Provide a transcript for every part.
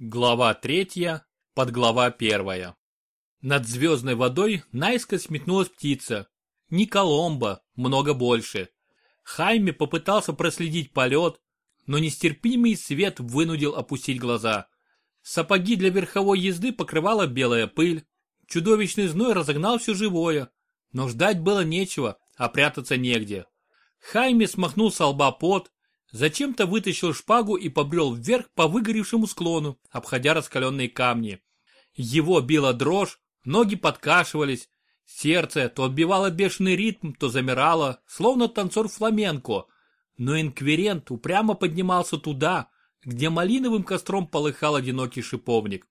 Глава третья, подглава первая. Над звездной водой наискось метнулась птица. Не Коломба, много больше. Хайме попытался проследить полет, но нестерпимый свет вынудил опустить глаза. Сапоги для верховой езды покрывала белая пыль. Чудовищный зной разогнал все живое. Но ждать было нечего, а прятаться негде. Хайме смахнул с лба пот, Зачем-то вытащил шпагу и побрел вверх по выгоревшему склону, обходя раскаленные камни. Его била дрожь, ноги подкашивались, сердце то отбивало бешеный ритм, то замирало, словно танцор фламенко. Но инквирент упрямо поднимался туда, где малиновым костром полыхал одинокий шиповник.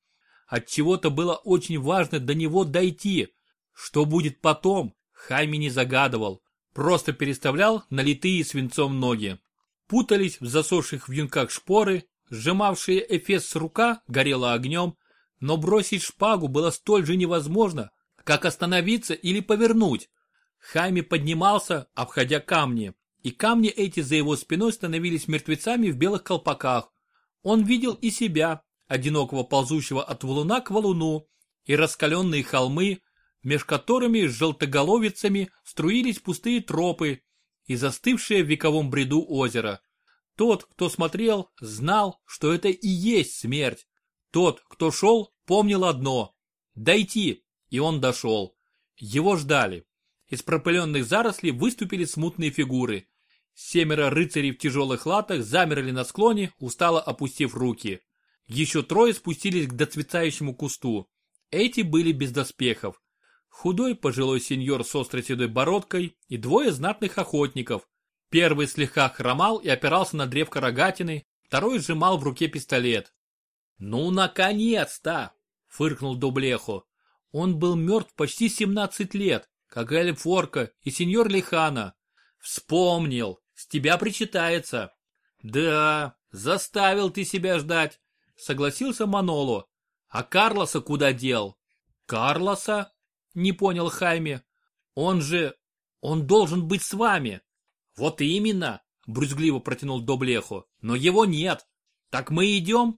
От чего то было очень важно до него дойти. Что будет потом, Хайми не загадывал, просто переставлял налитые свинцом ноги путались в засохших вьюнках шпоры, сжимавшие эфес с рука горело огнем, но бросить шпагу было столь же невозможно, как остановиться или повернуть. Хайми поднимался, обходя камни, и камни эти за его спиной становились мертвецами в белых колпаках. Он видел и себя, одинокого ползущего от валуна к валуну, и раскаленные холмы, меж которыми с желтоголовицами струились пустые тропы, и застывшее в вековом бреду озеро. Тот, кто смотрел, знал, что это и есть смерть. Тот, кто шел, помнил одно – дойти, и он дошел. Его ждали. Из пропыленных зарослей выступили смутные фигуры. Семеро рыцарей в тяжелых латах замерли на склоне, устало опустив руки. Еще трое спустились к доцветающему кусту. Эти были без доспехов худой пожилой сеньор с острой седой бородкой и двое знатных охотников. Первый слегка хромал и опирался на древко рогатины, второй сжимал в руке пистолет. «Ну, наконец-то!» — фыркнул Дублехо. Он был мертв почти 17 лет, как Эльфорка и сеньор Лихана. Вспомнил, с тебя причитается. Да, заставил ты себя ждать, согласился Маноло. А Карлоса куда дел? Карлоса? Не понял Хайме. Он же... Он должен быть с вами. Вот именно, брюзгливо протянул Доблехо. Но его нет. Так мы идем?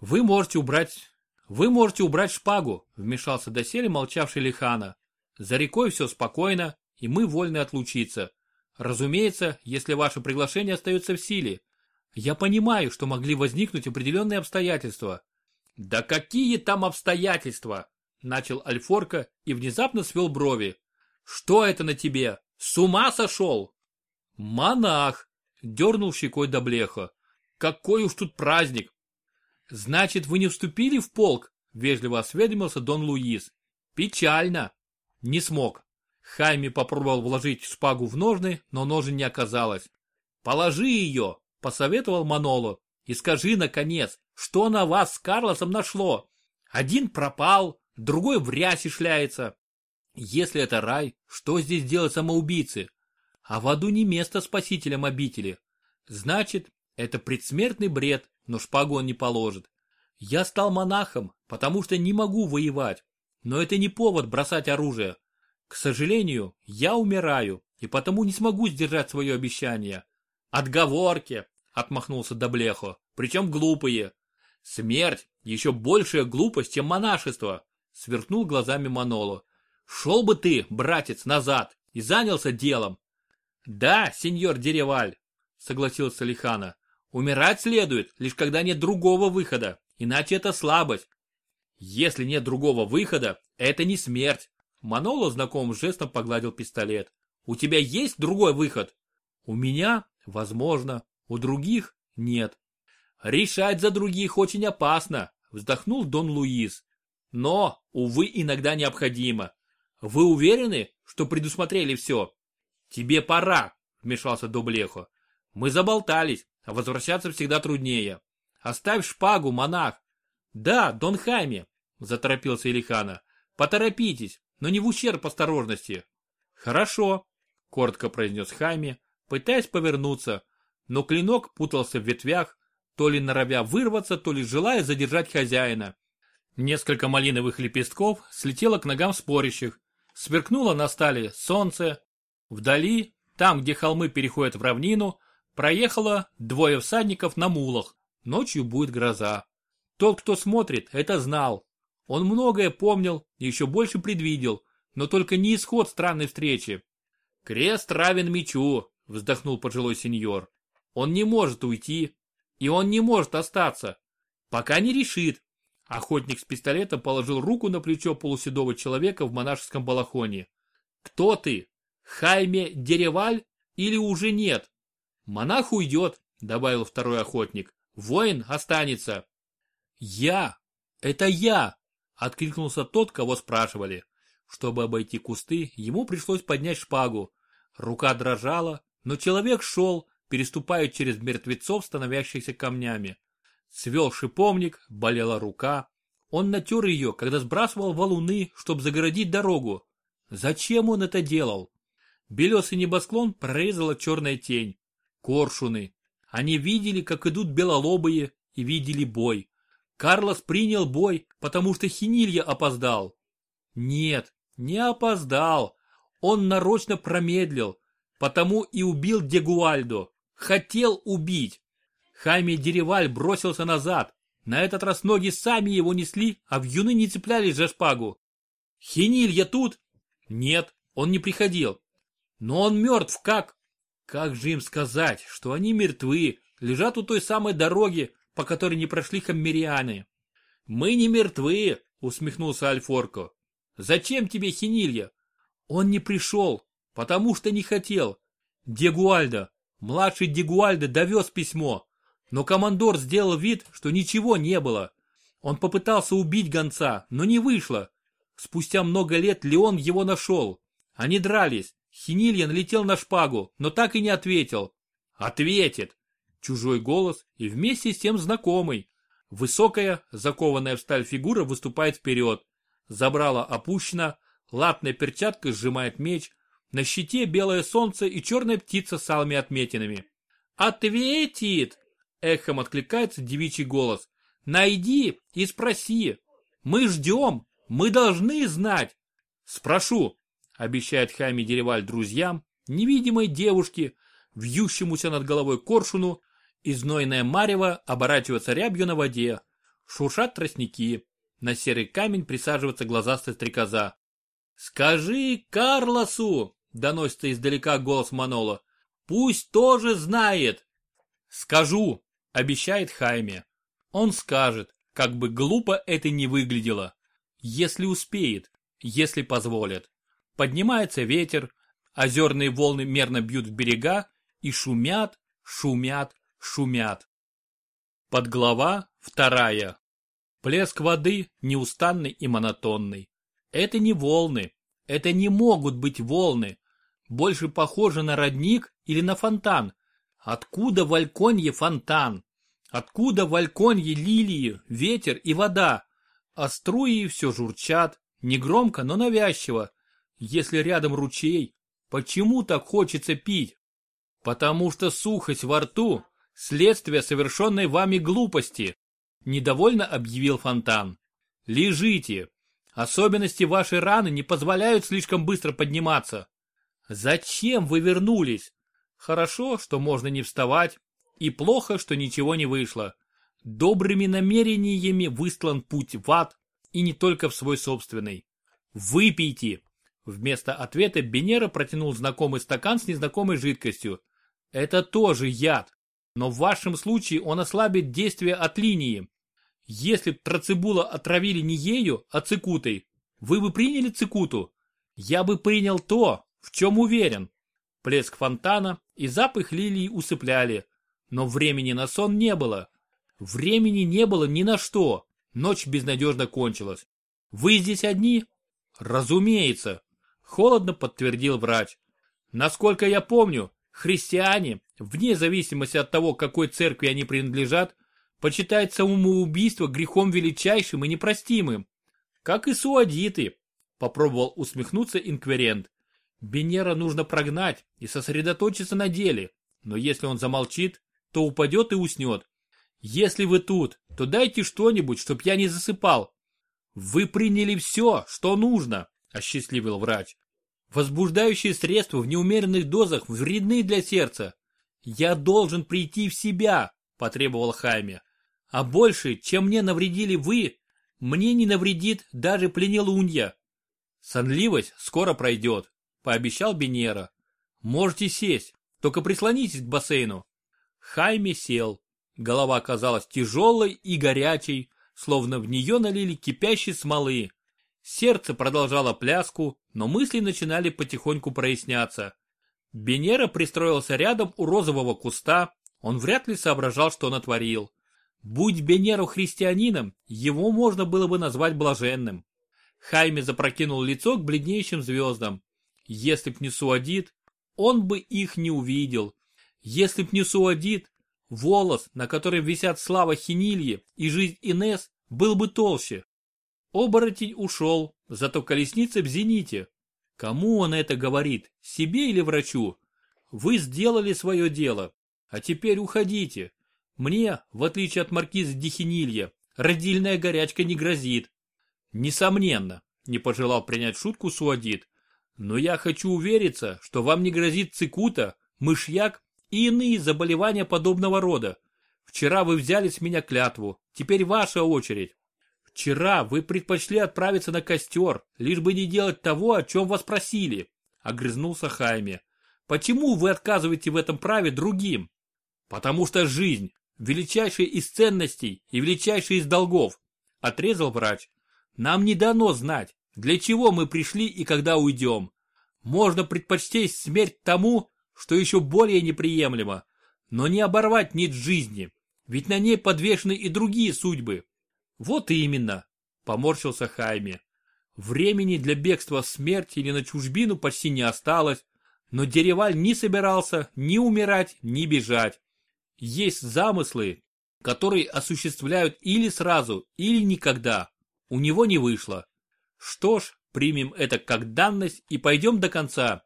Вы можете убрать... Вы можете убрать шпагу, вмешался доселе молчавший Лихана. За рекой все спокойно, и мы вольны отлучиться. Разумеется, если ваше приглашение остается в силе. Я понимаю, что могли возникнуть определенные обстоятельства. Да какие там обстоятельства? Начал Альфорка и внезапно свел брови. Что это на тебе? С ума сошел? Монах! Дернул щекой до блеха. Какой уж тут праздник! Значит, вы не вступили в полк? Вежливо осведомился Дон Луис. Печально. Не смог. Хайми попробовал вложить шпагу в ножны, но ножен не оказалось. «Положи ее!» – посоветовал Маноло. «И скажи, наконец, что на вас с Карлосом нашло? Один пропал, другой в рясе шляется. Если это рай, что здесь делать самоубийцы? А в аду не место спасителям обители. Значит, это предсмертный бред, но шпагу он не положит. Я стал монахом, потому что не могу воевать. Но это не повод бросать оружие. К сожалению, я умираю, и потому не смогу сдержать свое обещание. Отговорки, отмахнулся Доблехо, причем глупые. Смерть – еще большая глупость, чем монашество сверкнул глазами Маноло. Шел бы ты, братец, назад и занялся делом. Да, сеньор Дереваль, согласился Лихана. Умирать следует, лишь когда нет другого выхода, иначе это слабость. Если нет другого выхода, это не смерть. Маноло знакомым жестом погладил пистолет. У тебя есть другой выход? У меня, возможно, у других нет. Решать за других очень опасно, вздохнул Дон Луис. Но, увы, иногда необходимо. Вы уверены, что предусмотрели все? Тебе пора, вмешался Дублехо. Мы заболтались, а возвращаться всегда труднее. Оставь шпагу, монах. Да, Дон Хайме, заторопился Илихана. Поторопитесь, но не в ущерб осторожности. Хорошо, коротко произнес Хайме, пытаясь повернуться, но клинок путался в ветвях, то ли норовя вырваться, то ли желая задержать хозяина. Несколько малиновых лепестков слетело к ногам спорящих, сверкнуло на стали солнце. Вдали, там, где холмы переходят в равнину, проехало двое всадников на мулах. Ночью будет гроза. Тот, кто смотрит, это знал. Он многое помнил и еще больше предвидел, но только не исход странной встречи. «Крест равен мечу», — вздохнул пожилой сеньор. «Он не может уйти, и он не может остаться, пока не решит». Охотник с пистолетом положил руку на плечо полуседого человека в монашеском балахоне. «Кто ты? Хайме Дереваль или уже нет?» «Монах уйдет», — добавил второй охотник. «Воин останется». «Я! Это я!» — откликнулся тот, кого спрашивали. Чтобы обойти кусты, ему пришлось поднять шпагу. Рука дрожала, но человек шел, переступая через мертвецов, становящихся камнями. Свел шиповник, болела рука. Он натер ее, когда сбрасывал валуны, чтобы загородить дорогу. Зачем он это делал? Белесый небосклон прорезала черная тень. Коршуны. Они видели, как идут белолобые, и видели бой. Карлос принял бой, потому что Хинилья опоздал. Нет, не опоздал. Он нарочно промедлил, потому и убил Дегуальдо. Хотел убить. Хайме Дереваль бросился назад. На этот раз ноги сами его несли, а юны не цеплялись за шпагу. Хинилья тут? Нет, он не приходил. Но он мертв как? Как же им сказать, что они мертвы, лежат у той самой дороги, по которой не прошли хаммерианы? Мы не мертвы, усмехнулся Альфорко. Зачем тебе Хинилья? Он не пришел, потому что не хотел. Дегуальда, младший Дегуальда довез письмо, но командор сделал вид, что ничего не было. Он попытался убить гонца, но не вышло. Спустя много лет Леон его нашел. Они дрались. Хинильян летел на шпагу, но так и не ответил. Ответит. Чужой голос и вместе с тем знакомый. Высокая, закованная в сталь фигура выступает вперед. Забрала опущена, латная перчатка сжимает меч, на щите белое солнце и черная птица с алыми отметинами. «Ответит!» — эхом откликается девичий голос. «Найди и спроси. Мы ждем, мы должны знать». «Спрошу», — обещает Хайми Дереваль друзьям, невидимой девушке, вьющемуся над головой коршуну, и знойное марево оборачивается рябью на воде. Шуршат тростники. На серый камень присаживается глазастая стрекоза. «Скажи Карлосу!» — доносится издалека голос Манола. «Пусть тоже знает!» «Скажу!» — обещает Хайме. Он скажет, как бы глупо это ни выглядело. Если успеет, если позволят. Поднимается ветер, озерные волны мерно бьют в берега и шумят, шумят, шумят. Подглава вторая. Плеск воды неустанный и монотонный. Это не волны. Это не могут быть волны. Больше похоже на родник или на фонтан. Откуда в Альконье фонтан? Откуда в Альконье лилии, ветер и вода? А струи все журчат, негромко, но навязчиво. Если рядом ручей, почему так хочется пить? Потому что сухость во рту – следствие совершенной вами глупости. Недовольно объявил Фонтан. Лежите. Особенности вашей раны не позволяют слишком быстро подниматься. Зачем вы вернулись? Хорошо, что можно не вставать, и плохо, что ничего не вышло. Добрыми намерениями выстлан путь в ад, и не только в свой собственный. Выпейте. Вместо ответа Бенера протянул знакомый стакан с незнакомой жидкостью. Это тоже яд, но в вашем случае он ослабит действие от линии. Если б Троцибула отравили не ею, а цикутой, вы бы приняли цикуту? Я бы принял то, в чем уверен. Плеск фонтана и запах лилии усыпляли, но времени на сон не было. Времени не было ни на что. Ночь безнадежно кончилась. Вы здесь одни? Разумеется. Холодно подтвердил врач. Насколько я помню, христиане, вне зависимости от того, какой церкви они принадлежат, почитает самоубийство грехом величайшим и непростимым. Как и суадиты, попробовал усмехнуться инквирент. Бенера нужно прогнать и сосредоточиться на деле, но если он замолчит, то упадет и уснет. Если вы тут, то дайте что-нибудь, чтоб я не засыпал. Вы приняли все, что нужно, осчастливил врач. Возбуждающие средства в неумеренных дозах вредны для сердца. Я должен прийти в себя, потребовал Хайме. А больше, чем мне навредили вы, мне не навредит даже пленелунья. Сонливость скоро пройдет, пообещал Бенера. Можете сесть, только прислонитесь к бассейну. Хайме сел. Голова казалась тяжелой и горячей, словно в нее налили кипящей смолы. Сердце продолжало пляску, но мысли начинали потихоньку проясняться. Бенера пристроился рядом у розового куста, он вряд ли соображал, что натворил. Будь Бенеру христианином, его можно было бы назвать блаженным. Хайме запрокинул лицо к бледнеющим звездам. Если б не Суадит, он бы их не увидел. Если б не Суадит, волос, на котором висят слава Хинильи и жизнь Инес, был бы толще. Оборотень ушел, зато колесница в зените. Кому он это говорит, себе или врачу? Вы сделали свое дело, а теперь уходите. Мне, в отличие от маркиза Дихинилья, родильная горячка не грозит. Несомненно, не пожелал принять шутку Суадит. Но я хочу увериться, что вам не грозит цикута, мышьяк и иные заболевания подобного рода. Вчера вы взяли с меня клятву, теперь ваша очередь. Вчера вы предпочли отправиться на костер, лишь бы не делать того, о чем вас просили, огрызнулся Хайме. Почему вы отказываете в этом праве другим? Потому что жизнь величайшая из ценностей и величайший из долгов, отрезал врач. Нам не дано знать, для чего мы пришли и когда уйдем. Можно предпочесть смерть тому, что еще более неприемлемо, но не оборвать нить жизни, ведь на ней подвешены и другие судьбы. Вот именно, поморщился Хайме. Времени для бегства в смерть или на чужбину почти не осталось, но Дереваль не собирался ни умирать, ни бежать. Есть замыслы, которые осуществляют или сразу, или никогда. У него не вышло. Что ж, примем это как данность и пойдем до конца.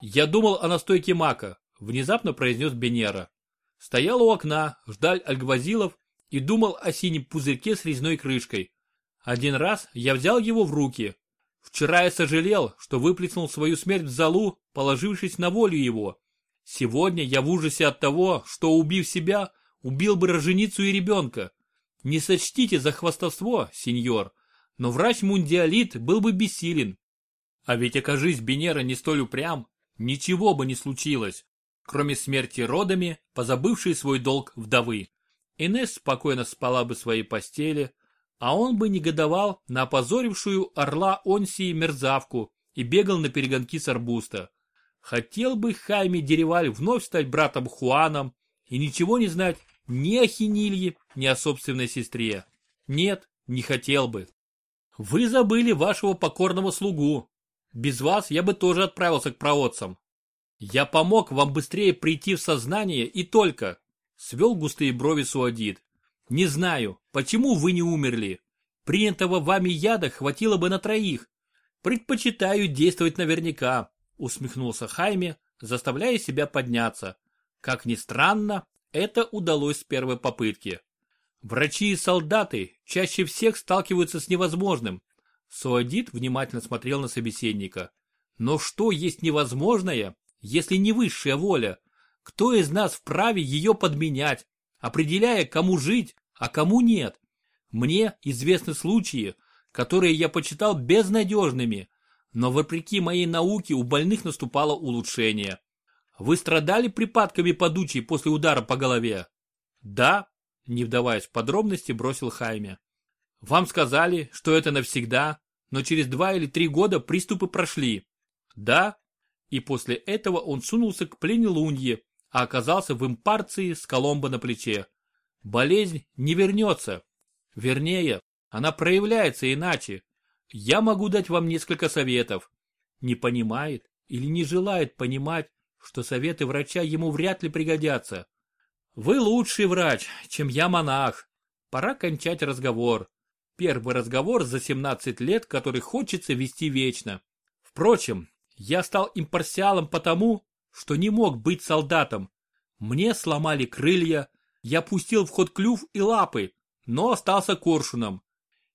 Я думал о настойке мака, внезапно произнес Бенера. Стоял у окна, ждал Альгвазилов и думал о синем пузырьке с резной крышкой. Один раз я взял его в руки. Вчера я сожалел, что выплеснул свою смерть в залу, положившись на волю его. Сегодня я в ужасе от того, что, убив себя, убил бы роженицу и ребенка. Не сочтите за хвастовство, сеньор, но врач-мундиалит был бы бессилен. А ведь окажись Бенера не столь упрям, ничего бы не случилось, кроме смерти родами, позабывшей свой долг вдовы. Инесс спокойно спала бы в своей постели, а он бы негодовал на опозорившую орла Онсии мерзавку и бегал на перегонки с арбуста. Хотел бы Хайме Дереваль вновь стать братом Хуаном и ничего не знать ни о Хинилье, ни о собственной сестре. Нет, не хотел бы. Вы забыли вашего покорного слугу. Без вас я бы тоже отправился к проводцам. Я помог вам быстрее прийти в сознание и только. Свел густые брови Суадит. Не знаю, почему вы не умерли. Принятого вами яда хватило бы на троих. Предпочитаю действовать наверняка усмехнулся Хайме, заставляя себя подняться. Как ни странно, это удалось с первой попытки. Врачи и солдаты чаще всех сталкиваются с невозможным. Суадит внимательно смотрел на собеседника. Но что есть невозможное, если не высшая воля? Кто из нас вправе ее подменять, определяя, кому жить, а кому нет? Мне известны случаи, которые я почитал безнадежными, но вопреки моей науке у больных наступало улучшение. Вы страдали припадками подучей после удара по голове? Да, не вдаваясь в подробности, бросил Хайме. Вам сказали, что это навсегда, но через два или три года приступы прошли. Да, и после этого он сунулся к пленелунье, а оказался в импарции с Коломбо на плече. Болезнь не вернется. Вернее, она проявляется иначе, я могу дать вам несколько советов. Не понимает или не желает понимать, что советы врача ему вряд ли пригодятся. Вы лучший врач, чем я монах. Пора кончать разговор. Первый разговор за 17 лет, который хочется вести вечно. Впрочем, я стал импарсиалом потому, что не мог быть солдатом. Мне сломали крылья, я пустил в ход клюв и лапы, но остался коршуном.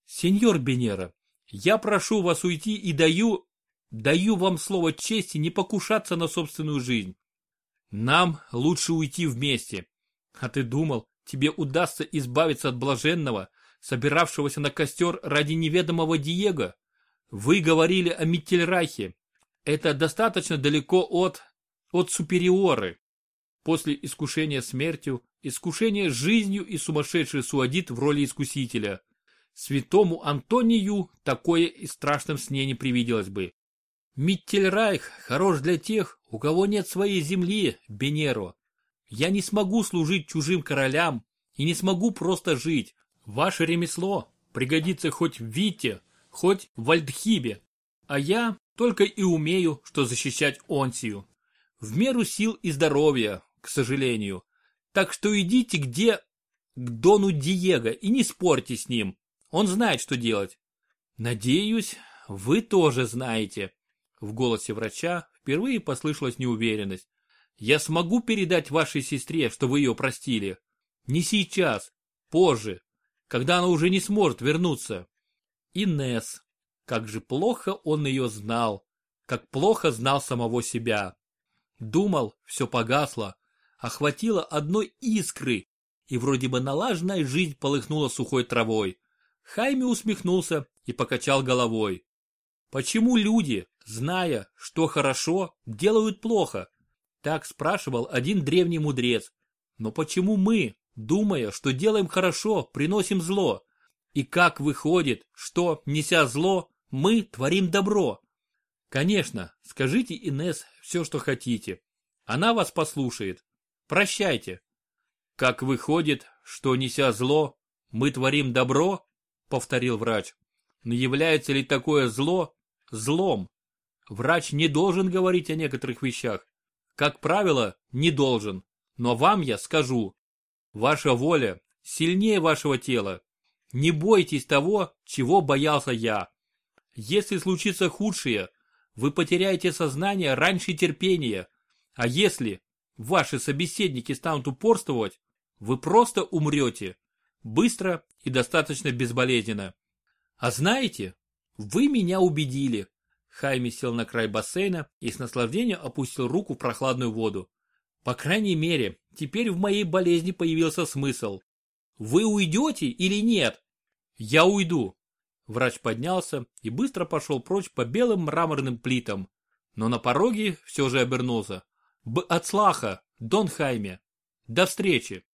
Сеньор Бенера, я прошу вас уйти и даю, даю вам слово чести не покушаться на собственную жизнь. Нам лучше уйти вместе. А ты думал, тебе удастся избавиться от блаженного, собиравшегося на костер ради неведомого Диего. Вы говорили о Миттельрайхе. Это достаточно далеко от... от супериоры. После искушения смертью, искушение жизнью и сумасшедший суадит в роли искусителя. Святому Антонию такое и страшном сне не привиделось бы. Миттельрайх хорош для тех, у кого нет своей земли, Бенеро. Я не смогу служить чужим королям и не смогу просто жить. Ваше ремесло пригодится хоть в Вите, хоть в Вальдхибе. А я только и умею, что защищать Онсию. В меру сил и здоровья, к сожалению. Так что идите где... к Дону Диего и не спорьте с ним. Он знает, что делать. Надеюсь, вы тоже знаете. В голосе врача впервые послышалась неуверенность. Я смогу передать вашей сестре, что вы ее простили. Не сейчас, позже, когда она уже не сможет вернуться. Инес, как же плохо он ее знал, как плохо знал самого себя. Думал, все погасло, охватило одной искры, и вроде бы налаженная жизнь полыхнула сухой травой. Хайми усмехнулся и покачал головой. Почему люди, зная, что хорошо, делают плохо? Так спрашивал один древний мудрец. Но почему мы, думая, что делаем хорошо, приносим зло? И как выходит, что, неся зло, мы творим добро? Конечно, скажите Инес все, что хотите. Она вас послушает. Прощайте. Как выходит, что, неся зло, мы творим добро? Повторил врач. Но является ли такое зло злом? Врач не должен говорить о некоторых вещах. Как правило, не должен. Но вам я скажу. Ваша воля сильнее вашего тела. Не бойтесь того, чего боялся я. Если случится худшее, вы потеряете сознание раньше терпения. А если ваши собеседники станут упорствовать, вы просто умрете. Быстро и достаточно безболезненно. А знаете, вы меня убедили. Хайми сел на край бассейна и с наслаждением опустил руку в прохладную воду. По крайней мере, теперь в моей болезни появился смысл. Вы уйдете или нет? Я уйду. Врач поднялся и быстро пошел прочь по белым мраморным плитам. Но на пороге все же обернулся. Б. Ацлаха, Дон Хайме. До встречи.